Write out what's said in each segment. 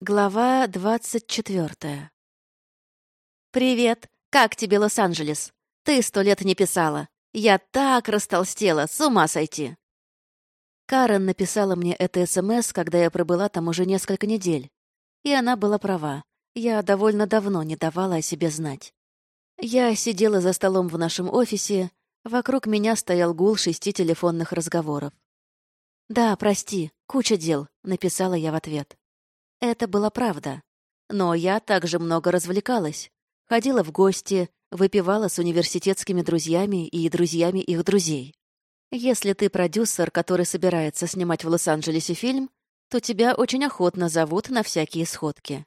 Глава двадцать четвертая. «Привет! Как тебе Лос-Анджелес? Ты сто лет не писала. Я так растолстела, с ума сойти!» Карен написала мне это СМС, когда я пробыла там уже несколько недель. И она была права. Я довольно давно не давала о себе знать. Я сидела за столом в нашем офисе, вокруг меня стоял гул шести телефонных разговоров. «Да, прости, куча дел», — написала я в ответ. Это была правда. Но я также много развлекалась. Ходила в гости, выпивала с университетскими друзьями и друзьями их друзей. Если ты продюсер, который собирается снимать в Лос-Анджелесе фильм, то тебя очень охотно зовут на всякие сходки.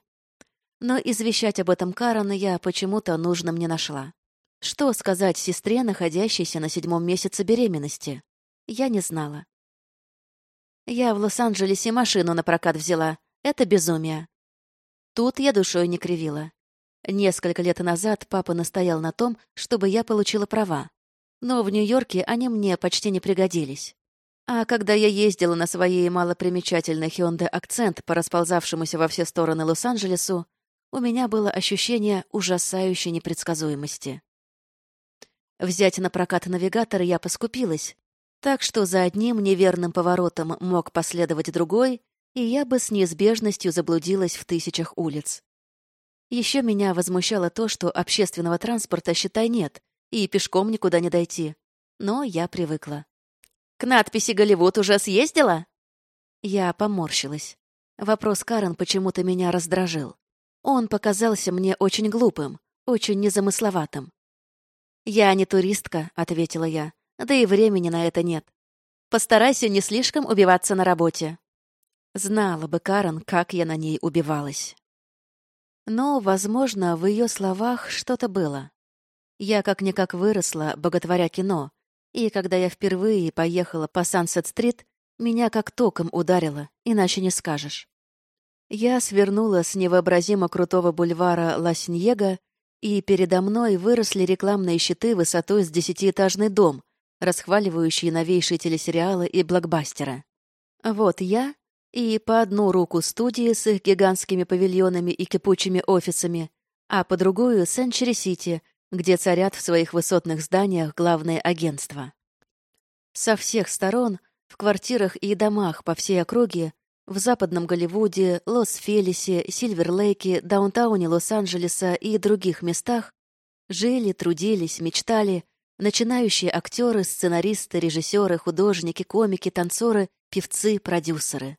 Но извещать об этом Карана я почему-то нужным не нашла. Что сказать сестре, находящейся на седьмом месяце беременности? Я не знала. Я в Лос-Анджелесе машину на прокат взяла, это безумие. Тут я душой не кривила. Несколько лет назад папа настоял на том, чтобы я получила права. Но в Нью-Йорке они мне почти не пригодились. А когда я ездила на своей малопримечательной Hyundai Акцент по расползавшемуся во все стороны Лос-Анджелесу, у меня было ощущение ужасающей непредсказуемости. Взять на прокат навигатор я поскупилась, так что за одним неверным поворотом мог последовать другой, и я бы с неизбежностью заблудилась в тысячах улиц. Еще меня возмущало то, что общественного транспорта, считай, нет, и пешком никуда не дойти. Но я привыкла. «К надписи «Голливуд» уже съездила?» Я поморщилась. Вопрос Карен почему-то меня раздражил. Он показался мне очень глупым, очень незамысловатым. «Я не туристка», — ответила я, — «да и времени на это нет. Постарайся не слишком убиваться на работе». Знала бы Карен, как я на ней убивалась. Но, возможно, в ее словах что-то было. Я как-никак выросла, боготворя кино, и когда я впервые поехала по Сансет-стрит, меня как током ударило, иначе не скажешь. Я свернула с невообразимо крутого бульвара Ла-Синьего, и передо мной выросли рекламные щиты высотой с десятиэтажный дом, расхваливающие новейшие телесериалы и блокбастеры. Вот я и по одну руку студии с их гигантскими павильонами и кипучими офисами, а по другую — Сенчери-Сити, где царят в своих высотных зданиях главные агентства. Со всех сторон, в квартирах и домах по всей округе, в Западном Голливуде, Лос-Фелисе, Сильвер-Лейке, Даунтауне Лос-Анджелеса и других местах жили, трудились, мечтали начинающие актеры, сценаристы, режиссеры, художники, комики, танцоры, певцы, продюсеры.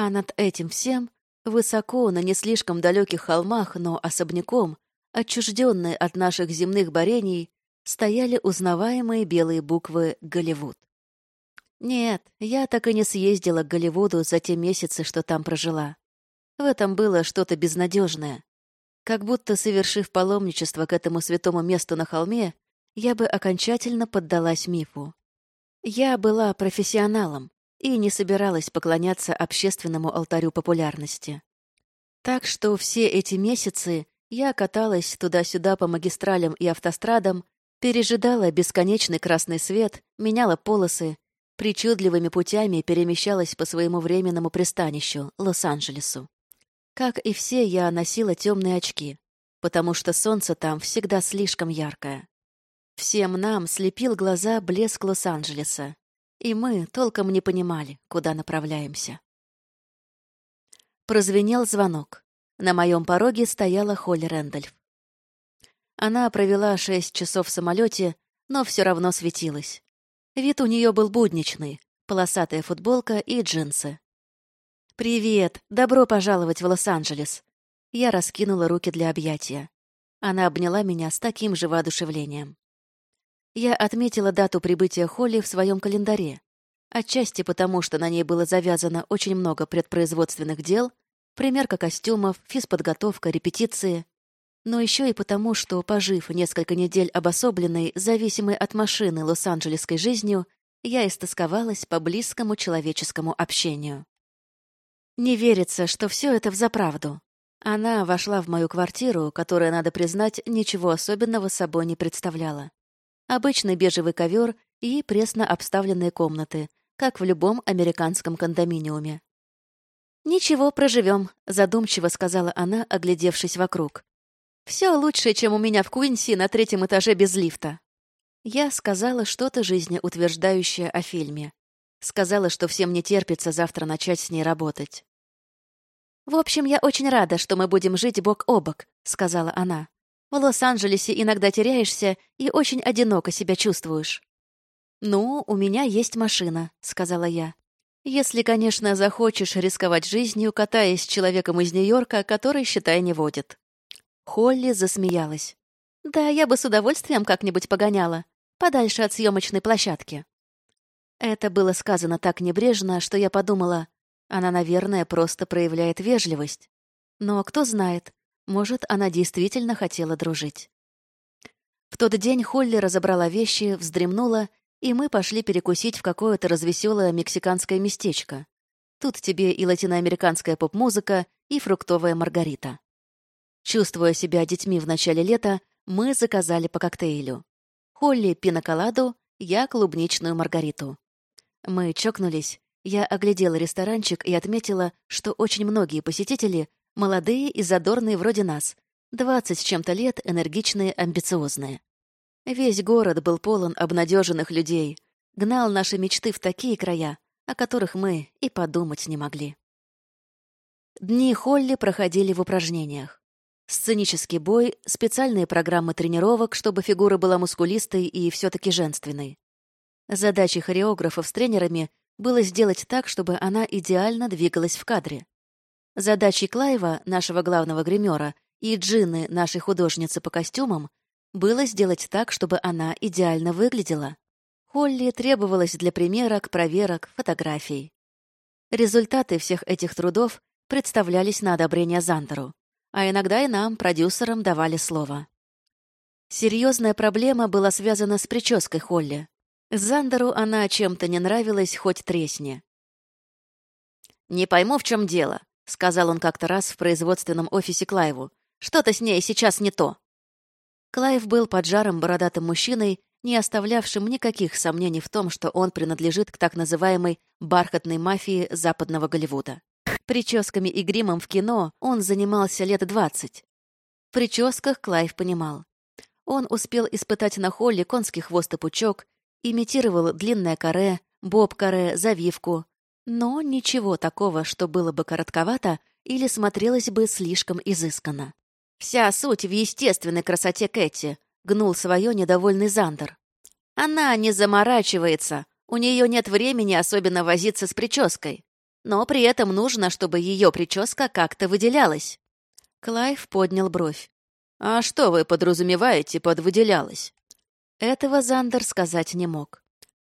А над этим всем, высоко, на не слишком далеких холмах, но особняком, отчужденные от наших земных борений, стояли узнаваемые белые буквы «Голливуд». Нет, я так и не съездила к Голливуду за те месяцы, что там прожила. В этом было что-то безнадежное. Как будто, совершив паломничество к этому святому месту на холме, я бы окончательно поддалась мифу. Я была профессионалом, и не собиралась поклоняться общественному алтарю популярности. Так что все эти месяцы я каталась туда-сюда по магистралям и автострадам, пережидала бесконечный красный свет, меняла полосы, причудливыми путями перемещалась по своему временному пристанищу, Лос-Анджелесу. Как и все, я носила темные очки, потому что солнце там всегда слишком яркое. Всем нам слепил глаза блеск Лос-Анджелеса, и мы толком не понимали, куда направляемся. Прозвенел звонок. На моем пороге стояла Холли Рэндольф. Она провела шесть часов в самолете, но все равно светилась. Вид у нее был будничный, полосатая футболка и джинсы. «Привет! Добро пожаловать в Лос-Анджелес!» Я раскинула руки для объятия. Она обняла меня с таким же воодушевлением. Я отметила дату прибытия Холли в своем календаре. Отчасти потому, что на ней было завязано очень много предпроизводственных дел, примерка костюмов, физподготовка, репетиции. Но еще и потому, что, пожив несколько недель обособленной, зависимой от машины лос-анджелесской жизнью, я истосковалась по близкому человеческому общению. Не верится, что все это взаправду. Она вошла в мою квартиру, которая, надо признать, ничего особенного собой не представляла обычный бежевый ковер и пресно обставленные комнаты, как в любом американском кондоминиуме. «Ничего, проживем», — задумчиво сказала она, оглядевшись вокруг. «Все лучше, чем у меня в Куинси на третьем этаже без лифта». Я сказала что-то жизнеутверждающее о фильме. Сказала, что всем не терпится завтра начать с ней работать. «В общем, я очень рада, что мы будем жить бок о бок», — сказала она. «В Лос-Анджелесе иногда теряешься и очень одиноко себя чувствуешь». «Ну, у меня есть машина», — сказала я. «Если, конечно, захочешь рисковать жизнью, катаясь с человеком из Нью-Йорка, который, считай, не водит». Холли засмеялась. «Да, я бы с удовольствием как-нибудь погоняла. Подальше от съемочной площадки». Это было сказано так небрежно, что я подумала, она, наверное, просто проявляет вежливость. Но кто знает, может, она действительно хотела дружить. В тот день Холли разобрала вещи, вздремнула, и мы пошли перекусить в какое-то развеселое мексиканское местечко. Тут тебе и латиноамериканская поп-музыка, и фруктовая маргарита. Чувствуя себя детьми в начале лета, мы заказали по коктейлю. Холли — пиноколаду, я — клубничную маргариту. Мы чокнулись, я оглядела ресторанчик и отметила, что очень многие посетители — молодые и задорные вроде нас, двадцать с чем-то лет, энергичные, амбициозные. Весь город был полон обнадеженных людей, гнал наши мечты в такие края, о которых мы и подумать не могли. Дни Холли проходили в упражнениях. Сценический бой, специальные программы тренировок, чтобы фигура была мускулистой и все-таки женственной. Задачей хореографов с тренерами было сделать так, чтобы она идеально двигалась в кадре. Задачей Клайва, нашего главного гримера, и Джины, нашей художницы по костюмам, было сделать так, чтобы она идеально выглядела. Холли требовалось для примерок, проверок, фотографий. Результаты всех этих трудов представлялись на одобрение Зандеру, а иногда и нам, продюсерам, давали слово. Серьезная проблема была связана с прической Холли. Зандеру она чем-то не нравилась, хоть тресни. «Не пойму, в чем дело», — сказал он как-то раз в производственном офисе Клайву. «Что-то с ней сейчас не то». Клайв был поджарым бородатым мужчиной, не оставлявшим никаких сомнений в том, что он принадлежит к так называемой «бархатной мафии» западного Голливуда. Прическами и гримом в кино он занимался лет двадцать. В прическах Клайв понимал. Он успел испытать на Холле конский хвост и пучок, Имитировал длинное каре, боб-каре, завивку. Но ничего такого, что было бы коротковато или смотрелось бы слишком изысканно. «Вся суть в естественной красоте Кэти», — гнул свое недовольный Зандер. «Она не заморачивается, у нее нет времени особенно возиться с прической. Но при этом нужно, чтобы ее прическа как-то выделялась». Клайв поднял бровь. «А что вы подразумеваете под «выделялась»?» Этого Зандер сказать не мог.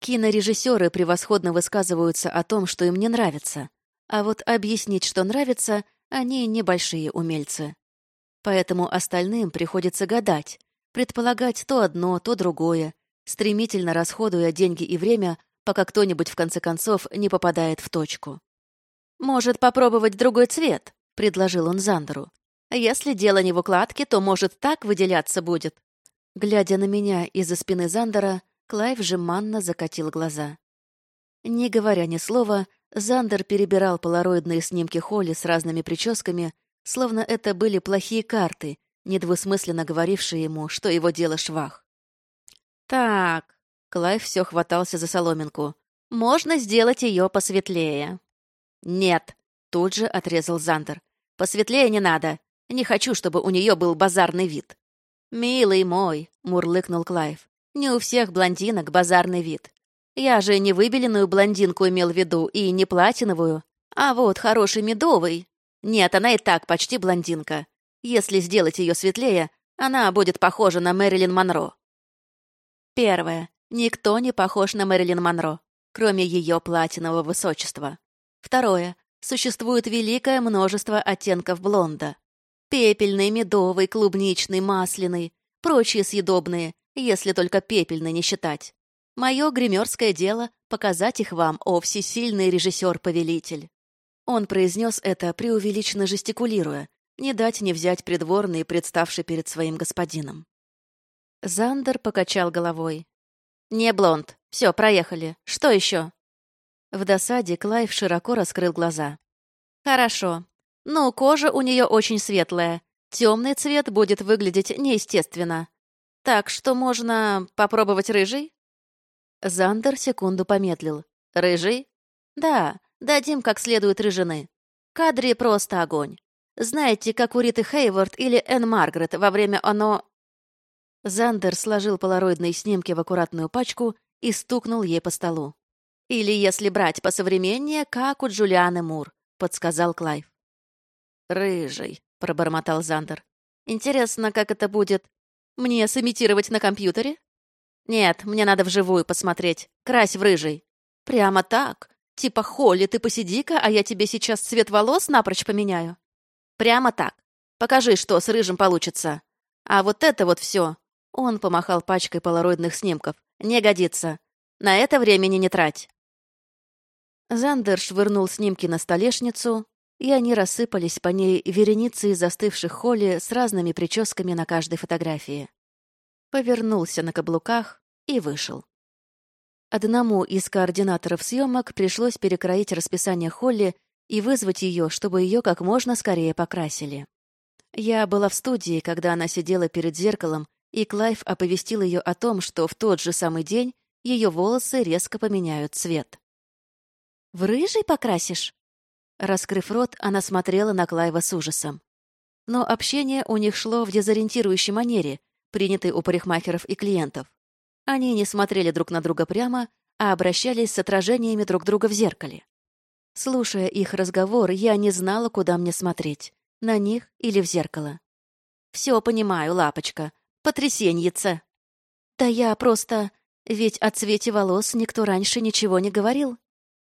Кинорежиссеры превосходно высказываются о том, что им не нравится, а вот объяснить, что нравится, они небольшие умельцы. Поэтому остальным приходится гадать, предполагать то одно, то другое, стремительно расходуя деньги и время, пока кто-нибудь в конце концов не попадает в точку. «Может, попробовать другой цвет?» — предложил он Зандеру. «Если дело не в укладке, то, может, так выделяться будет». Глядя на меня из-за спины Зандера, Клайв жеманно закатил глаза. Не говоря ни слова, Зандер перебирал полароидные снимки Холли с разными прическами, словно это были плохие карты, недвусмысленно говорившие ему, что его дело швах. «Так», — Клайв все хватался за соломинку, — «можно сделать ее посветлее». «Нет», — тут же отрезал Зандер. «Посветлее не надо. Не хочу, чтобы у нее был базарный вид». «Милый мой», — мурлыкнул Клайв, — «не у всех блондинок базарный вид. Я же не выбеленную блондинку имел в виду и не платиновую, а вот хороший медовый. Нет, она и так почти блондинка. Если сделать ее светлее, она будет похожа на Мэрилин Монро». Первое. Никто не похож на Мэрилин Монро, кроме ее платинового высочества. Второе. Существует великое множество оттенков блонда. Пепельный, медовый, клубничный, масляный, прочие съедобные, если только пепельный не считать. Мое гримерское дело — показать их вам, о всесильный режиссер-повелитель. Он произнес это, преувеличенно жестикулируя, не дать не взять придворный, представший перед своим господином. Зандер покачал головой. «Не блонд. Все, проехали. Что еще?» В досаде Клайв широко раскрыл глаза. Хорошо. Ну, кожа у нее очень светлая. Темный цвет будет выглядеть неестественно. Так что можно попробовать рыжий? Зандер секунду помедлил. Рыжий? Да, дадим как следует рыжины. В кадре просто огонь. Знаете, как у Риты Хейворт или Энн Маргарет во время оно... Зандер сложил полароидные снимки в аккуратную пачку и стукнул ей по столу. «Или, если брать посовременнее, как у Джулианы Мур», — подсказал Клайв. «Рыжий», — пробормотал Зандер. «Интересно, как это будет? Мне сымитировать на компьютере?» «Нет, мне надо вживую посмотреть. Крась в рыжий». «Прямо так? Типа, Холли, ты посиди-ка, а я тебе сейчас цвет волос напрочь поменяю?» «Прямо так. Покажи, что с рыжим получится. А вот это вот все он помахал пачкой полароидных снимков. «Не годится. На это времени не трать». Зандер швырнул снимки на столешницу, и они рассыпались по ней вереницей застывших холли с разными прическами на каждой фотографии. Повернулся на каблуках и вышел. Одному из координаторов съемок пришлось перекроить расписание Холли и вызвать ее, чтобы ее как можно скорее покрасили. Я была в студии, когда она сидела перед зеркалом и Клайв оповестил ее о том, что в тот же самый день ее волосы резко поменяют цвет. «В рыжий покрасишь?» Раскрыв рот, она смотрела на Клайва с ужасом. Но общение у них шло в дезориентирующей манере, принятой у парикмахеров и клиентов. Они не смотрели друг на друга прямо, а обращались с отражениями друг друга в зеркале. Слушая их разговор, я не знала, куда мне смотреть — на них или в зеркало. «Все понимаю, лапочка», Потрясеньица. Да я просто... Ведь о цвете волос никто раньше ничего не говорил.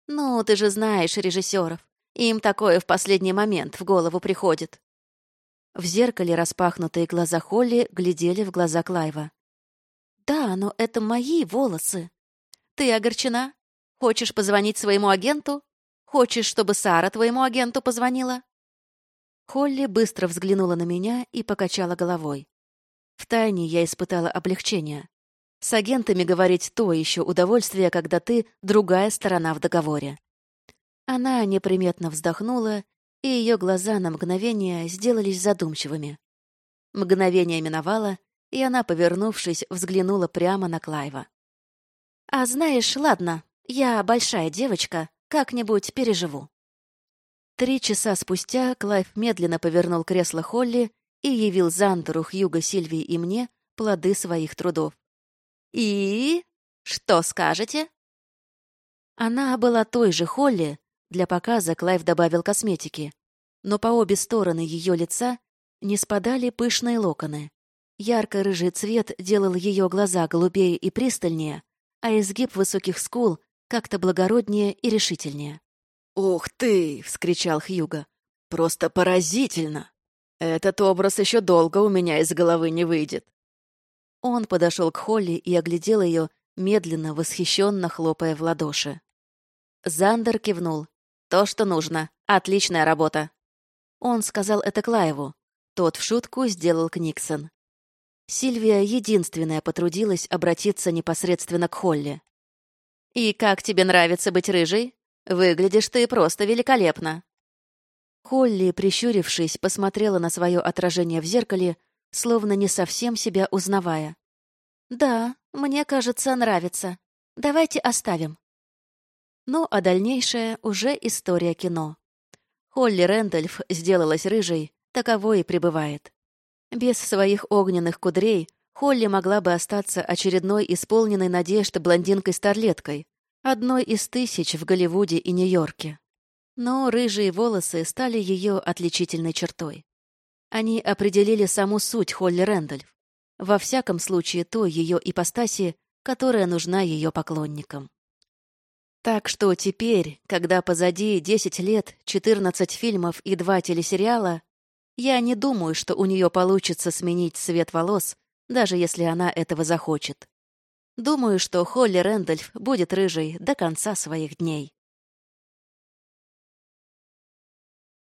Ну, ты же знаешь режиссеров. Им такое в последний момент в голову приходит. В зеркале распахнутые глаза Холли глядели в глаза Клайва. «Да, но это мои волосы. Ты огорчена? Хочешь позвонить своему агенту? Хочешь, чтобы Сара твоему агенту позвонила?» Холли быстро взглянула на меня и покачала головой. Втайне я испытала облегчение. С агентами говорить то еще удовольствие, когда ты другая сторона в договоре. Она неприметно вздохнула, и ее глаза на мгновение сделались задумчивыми. Мгновение миновало, и она, повернувшись, взглянула прямо на Клайва. «А знаешь, ладно, я большая девочка, как-нибудь переживу». Три часа спустя Клайв медленно повернул кресло Холли и явил Зандеру, Хьюго, Сильвии и мне плоды своих трудов. «И? Что скажете?» Она была той же Холли, для показа Клайв добавил косметики, но по обе стороны ее лица не спадали пышные локоны. Ярко-рыжий цвет делал ее глаза голубее и пристальнее, а изгиб высоких скул как-то благороднее и решительнее. «Ух ты!» — вскричал Хьюго. «Просто поразительно!» Этот образ еще долго у меня из головы не выйдет. Он подошел к Холли и оглядел ее, медленно, восхищенно хлопая в ладоши. Зандер кивнул. «То, что нужно. Отличная работа». Он сказал это Клаеву. Тот в шутку сделал к Никсон. Сильвия единственная потрудилась обратиться непосредственно к Холли. «И как тебе нравится быть рыжей? Выглядишь ты просто великолепно. Холли, прищурившись, посмотрела на свое отражение в зеркале, словно не совсем себя узнавая. «Да, мне кажется, нравится. Давайте оставим». Ну, а дальнейшее уже история кино. Холли Рэндольф сделалась рыжей, таковой и пребывает. Без своих огненных кудрей Холли могла бы остаться очередной исполненной надежды блондинкой-старлеткой, одной из тысяч в Голливуде и Нью-Йорке. Но рыжие волосы стали ее отличительной чертой. Они определили саму суть Холли Рэндольф, во всяком случае той ее ипостаси, которая нужна ее поклонникам. Так что теперь, когда позади 10 лет, 14 фильмов и 2 телесериала, я не думаю, что у нее получится сменить цвет волос, даже если она этого захочет. Думаю, что Холли Рэндольф будет рыжей до конца своих дней.